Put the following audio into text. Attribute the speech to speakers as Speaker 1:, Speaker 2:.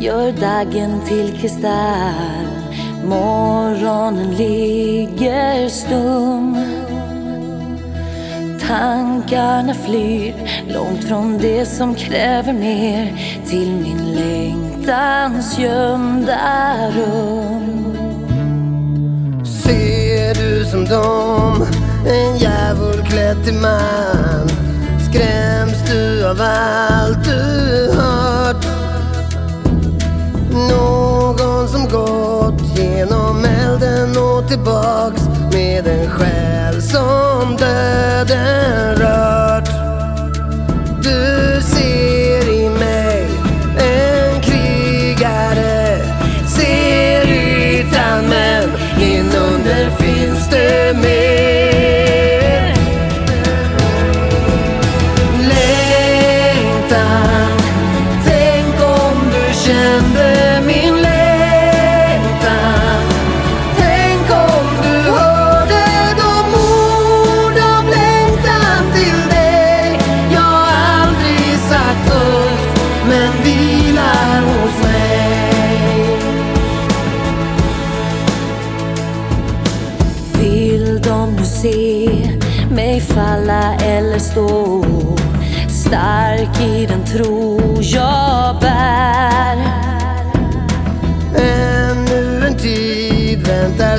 Speaker 1: gör daggen till kristall. Morgonen ligger stum. Tankarna flyr långt från det som kräver mer till min längtans gömda rum.
Speaker 2: Ser du som dom? en djävul klädd till man? Skräms du av allt du tillbaks med en själ som döden rört. Du ser i mig en krigare Ser ytan men inunder finns det mer Längtan Tänk om du kände
Speaker 1: falla eller stå stark i den tro jag bär?
Speaker 2: Ännu en tid väntar